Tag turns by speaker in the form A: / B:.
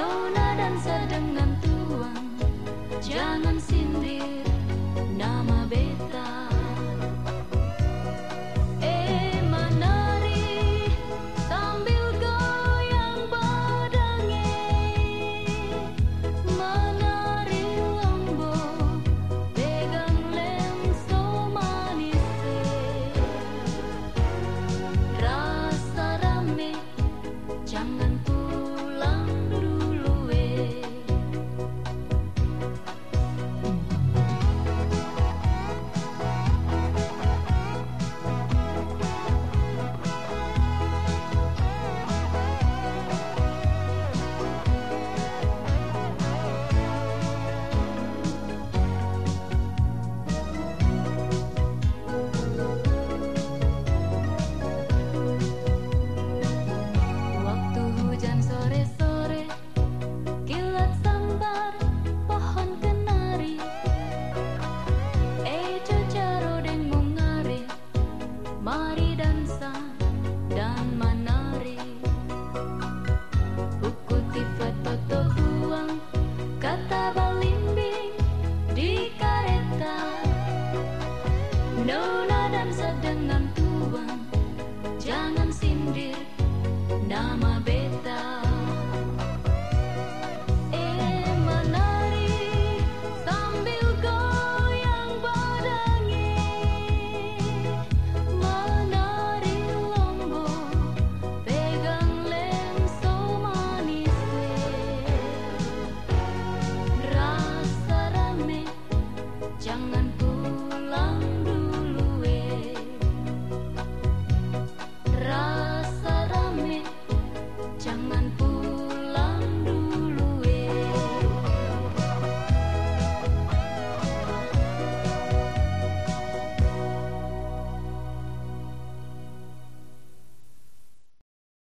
A: Nona dan sedang tuang Jangan sindir. dan sedengan tuan. Jangan sindir nama